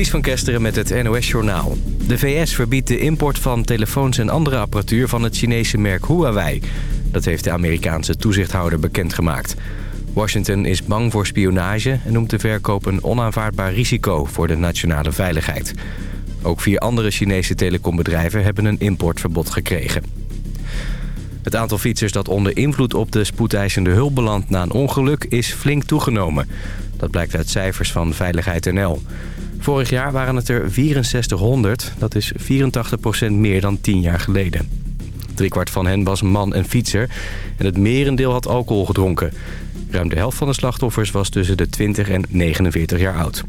Ties van Kesteren met het NOS-journaal. De VS verbiedt de import van telefoons en andere apparatuur van het Chinese merk Huawei. Dat heeft de Amerikaanse toezichthouder bekendgemaakt. Washington is bang voor spionage en noemt de verkoop een onaanvaardbaar risico voor de nationale veiligheid. Ook vier andere Chinese telecombedrijven hebben een importverbod gekregen. Het aantal fietsers dat onder invloed op de spoedeisende hulp belandt na een ongeluk is flink toegenomen. Dat blijkt uit cijfers van Veiligheid NL. Vorig jaar waren het er 6400, dat is 84% meer dan 10 jaar geleden. Driekwart van hen was man en fietser en het merendeel had alcohol gedronken. Ruim de helft van de slachtoffers was tussen de 20 en 49 jaar oud.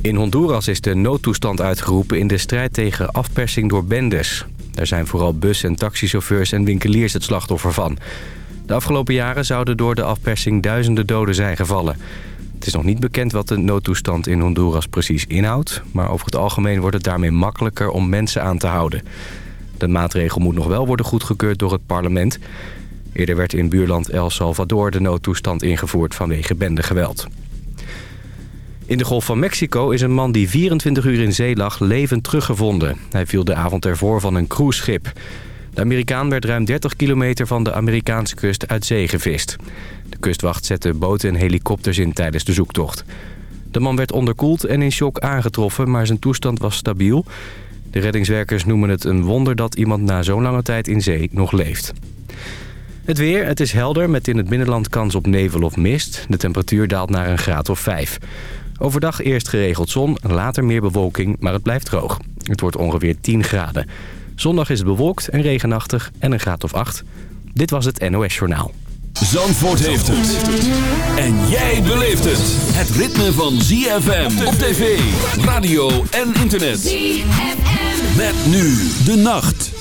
In Honduras is de noodtoestand uitgeroepen in de strijd tegen afpersing door bendes. Daar zijn vooral bus- en taxichauffeurs en winkeliers het slachtoffer van. De afgelopen jaren zouden door de afpersing duizenden doden zijn gevallen. Het is nog niet bekend wat de noodtoestand in Honduras precies inhoudt... maar over het algemeen wordt het daarmee makkelijker om mensen aan te houden. De maatregel moet nog wel worden goedgekeurd door het parlement. Eerder werd in buurland El Salvador de noodtoestand ingevoerd vanwege bendegeweld. In de Golf van Mexico is een man die 24 uur in zee lag levend teruggevonden. Hij viel de avond ervoor van een cruiseschip. De Amerikaan werd ruim 30 kilometer van de Amerikaanse kust uit zee gevist. De kustwacht zette boten en helikopters in tijdens de zoektocht. De man werd onderkoeld en in shock aangetroffen, maar zijn toestand was stabiel. De reddingswerkers noemen het een wonder dat iemand na zo'n lange tijd in zee nog leeft. Het weer, het is helder met in het binnenland kans op nevel of mist. De temperatuur daalt naar een graad of 5. Overdag eerst geregeld zon, later meer bewolking, maar het blijft droog. Het wordt ongeveer 10 graden. Zondag is het bewolkt en regenachtig en een graad of 8. Dit was het NOS Journaal. Zandvoort heeft het. En jij beleeft het. Het ritme van ZFM op tv, radio en internet. ZFM. Met nu de nacht.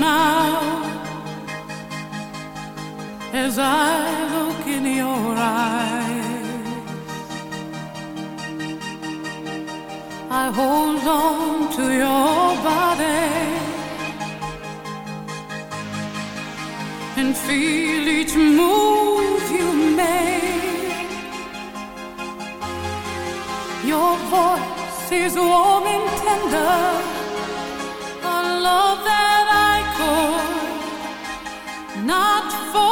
Now. As I look in your eyes, I hold on to your body and feel each move you make. Your voice is warm and tender, a love that I not for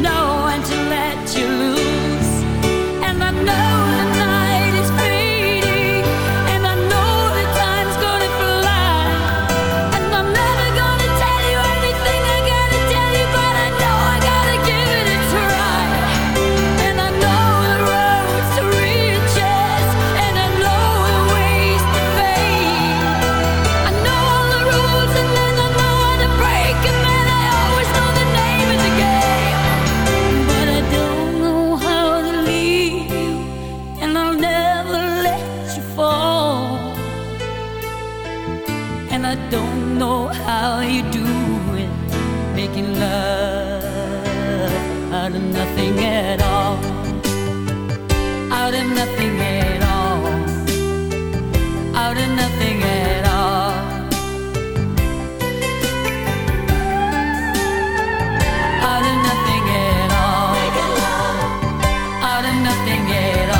know running it all.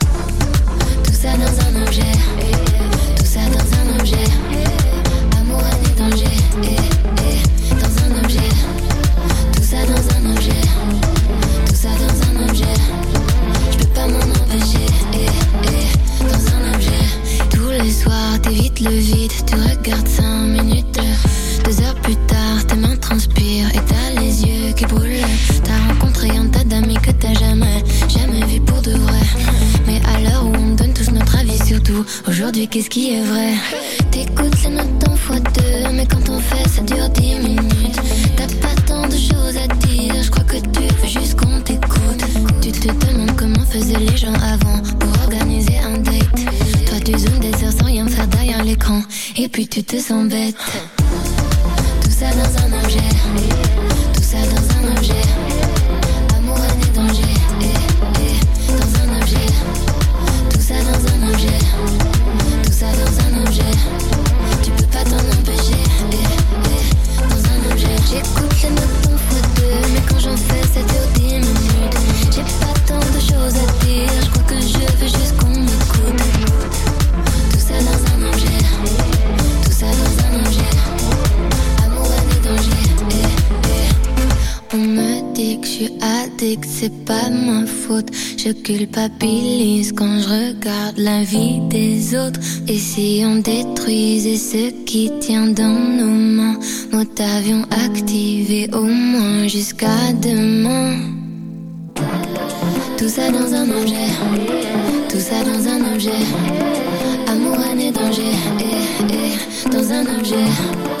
Tu te sens bête. Tout ça dans un Je culpabilise quand je regarde la vie des autres. Et si on détruisait ce qui tient dans nos mains, mode avion activé au moins jusqu'à demain. Tout ça dans un objet, tout ça dans un objet. Amour, haine et danger, eh, eh, dans un objet.